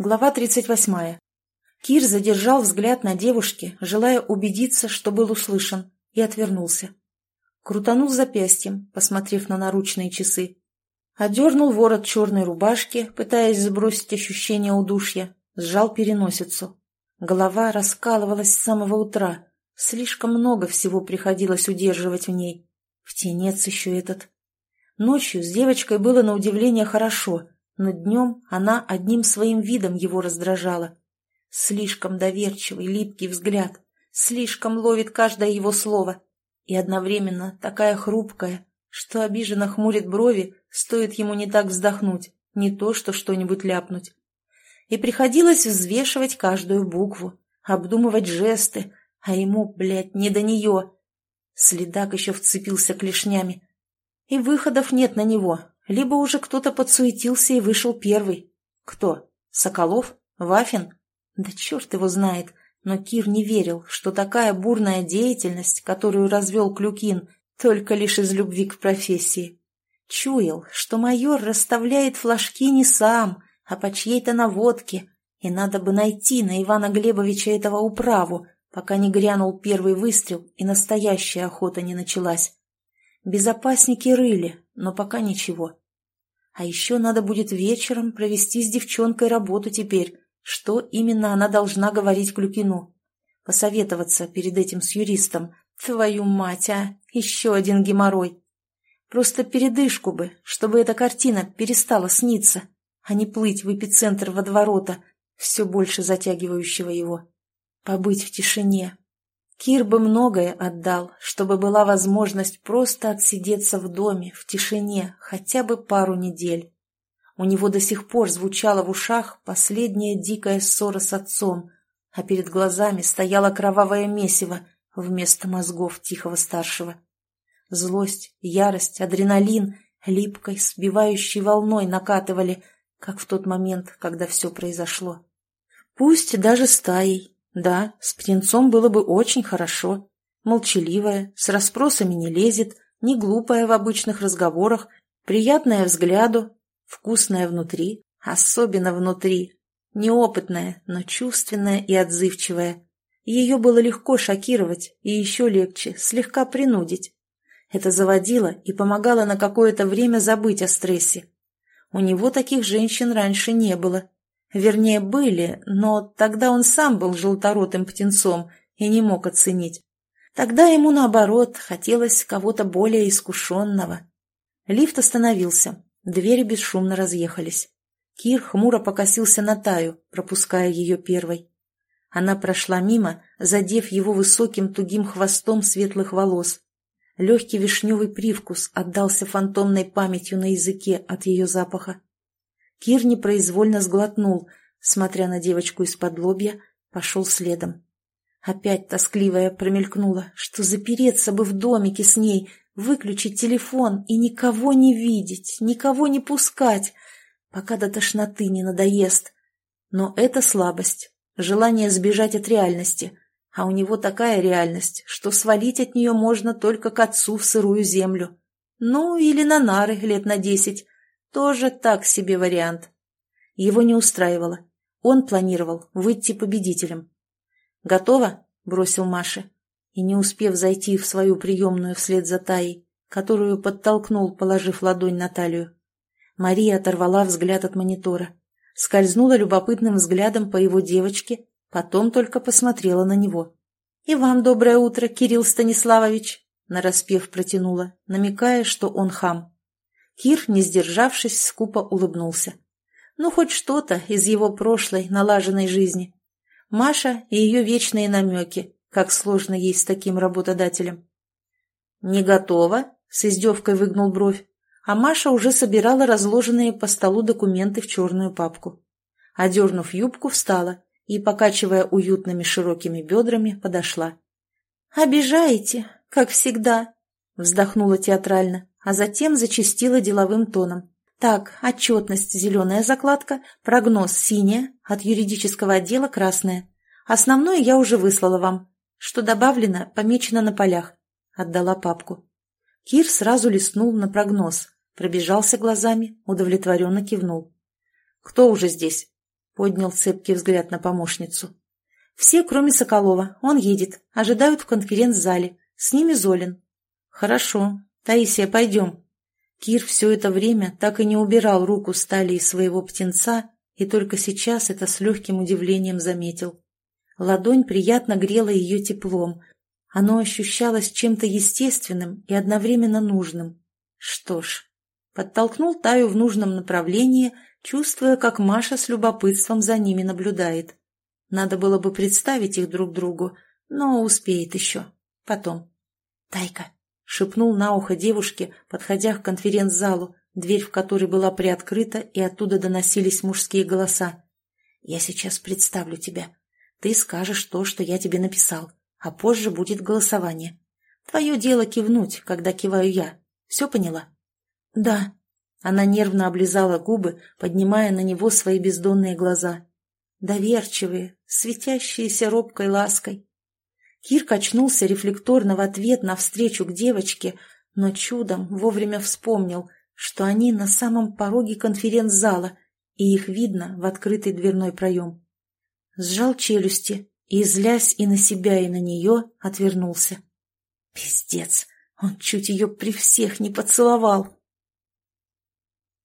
Глава 38. Кир задержал взгляд на девушке, желая убедиться, что был услышан, и отвернулся. Крутанул запястьем, посмотрев на наручные часы. Одернул ворот черной рубашки, пытаясь сбросить ощущение удушья, сжал переносицу. Голова раскалывалась с самого утра. Слишком много всего приходилось удерживать в ней. Птенец еще этот. Ночью с девочкой было на удивление хорошо, но днем она одним своим видом его раздражала. Слишком доверчивый, липкий взгляд, слишком ловит каждое его слово. И одновременно такая хрупкая, что обиженно хмурит брови, стоит ему не так вздохнуть, не то что что-нибудь ляпнуть и приходилось взвешивать каждую букву, обдумывать жесты, а ему, блядь, не до нее. Следак еще вцепился клешнями. И выходов нет на него, либо уже кто-то подсуетился и вышел первый. Кто? Соколов? Вафин? Да черт его знает, но Кир не верил, что такая бурная деятельность, которую развел Клюкин, только лишь из любви к профессии. Чуял, что майор расставляет флажки не сам, а по чьей-то наводке, и надо бы найти на Ивана Глебовича этого управу, пока не грянул первый выстрел и настоящая охота не началась. Безопасники рыли, но пока ничего. А еще надо будет вечером провести с девчонкой работу теперь, что именно она должна говорить Клюкину. Посоветоваться перед этим с юристом. Твою мать, а! Еще один геморрой. Просто передышку бы, чтобы эта картина перестала сниться а не плыть в эпицентр водоворота, все больше затягивающего его. Побыть в тишине. Кир бы многое отдал, чтобы была возможность просто отсидеться в доме, в тишине, хотя бы пару недель. У него до сих пор звучала в ушах последняя дикая ссора с отцом, а перед глазами стояло кровавое месиво вместо мозгов тихого старшего. Злость, ярость, адреналин липкой, сбивающей волной накатывали – как в тот момент, когда все произошло. Пусть даже стаей. Да, с птенцом было бы очень хорошо. Молчаливая, с расспросами не лезет, не глупая в обычных разговорах, приятная взгляду, вкусная внутри, особенно внутри, неопытная, но чувственная и отзывчивая. Ее было легко шокировать и еще легче слегка принудить. Это заводило и помогало на какое-то время забыть о стрессе. У него таких женщин раньше не было. Вернее, были, но тогда он сам был желторотым птенцом и не мог оценить. Тогда ему, наоборот, хотелось кого-то более искушенного. Лифт остановился, двери бесшумно разъехались. Кир хмуро покосился на Таю, пропуская ее первой. Она прошла мимо, задев его высоким тугим хвостом светлых волос. Легкий вишневый привкус отдался фантомной памятью на языке от ее запаха. Кир непроизвольно сглотнул, смотря на девочку из-под лобья, пошел следом. Опять тоскливая промелькнула, что запереться бы в домике с ней, выключить телефон и никого не видеть, никого не пускать, пока до тошноты не надоест. Но это слабость, желание сбежать от реальности — а у него такая реальность, что свалить от нее можно только к отцу в сырую землю. Ну, или на нары лет на десять. Тоже так себе вариант. Его не устраивало. Он планировал выйти победителем. «Готово?» – бросил Маше. И, не успев зайти в свою приемную вслед за Таей, которую подтолкнул, положив ладонь на талию, Мария оторвала взгляд от монитора, скользнула любопытным взглядом по его девочке Потом только посмотрела на него. «И вам доброе утро, Кирилл Станиславович!» нараспев протянула, намекая, что он хам. Кир, не сдержавшись, скупо улыбнулся. Ну, хоть что-то из его прошлой налаженной жизни. Маша и ее вечные намеки, как сложно ей с таким работодателем. «Не готова?» — с издевкой выгнул бровь, а Маша уже собирала разложенные по столу документы в черную папку. Одернув юбку, встала и, покачивая уютными широкими бедрами, подошла. «Обижаете, как всегда», — вздохнула театрально, а затем зачастила деловым тоном. «Так, отчетность зеленая закладка, прогноз синяя, от юридического отдела красная. Основное я уже выслала вам. Что добавлено, помечено на полях». Отдала папку. Кир сразу листнул на прогноз, пробежался глазами, удовлетворенно кивнул. «Кто уже здесь?» поднял цепкий взгляд на помощницу. «Все, кроме Соколова. Он едет. Ожидают в конференц-зале. С ними Золин». «Хорошо. Таисия, пойдем». Кир все это время так и не убирал руку с талии своего птенца и только сейчас это с легким удивлением заметил. Ладонь приятно грела ее теплом. Оно ощущалось чем-то естественным и одновременно нужным. Что ж, подтолкнул Таю в нужном направлении, чувствуя, как Маша с любопытством за ними наблюдает. Надо было бы представить их друг другу, но успеет еще. Потом. «Тайка», — шепнул на ухо девушке, подходя к конференц-залу, дверь в которой была приоткрыта, и оттуда доносились мужские голоса. «Я сейчас представлю тебя. Ты скажешь то, что я тебе написал, а позже будет голосование. Твое дело кивнуть, когда киваю я. Все поняла?» «Да». Она нервно облизала губы, поднимая на него свои бездонные глаза. Доверчивые, светящиеся робкой лаской. Кир качнулся рефлекторно в ответ навстречу к девочке, но чудом вовремя вспомнил, что они на самом пороге конференц-зала, и их видно в открытый дверной проем сжал челюсти и, злясь и на себя, и на нее, отвернулся. Пиздец, он чуть ее при всех не поцеловал.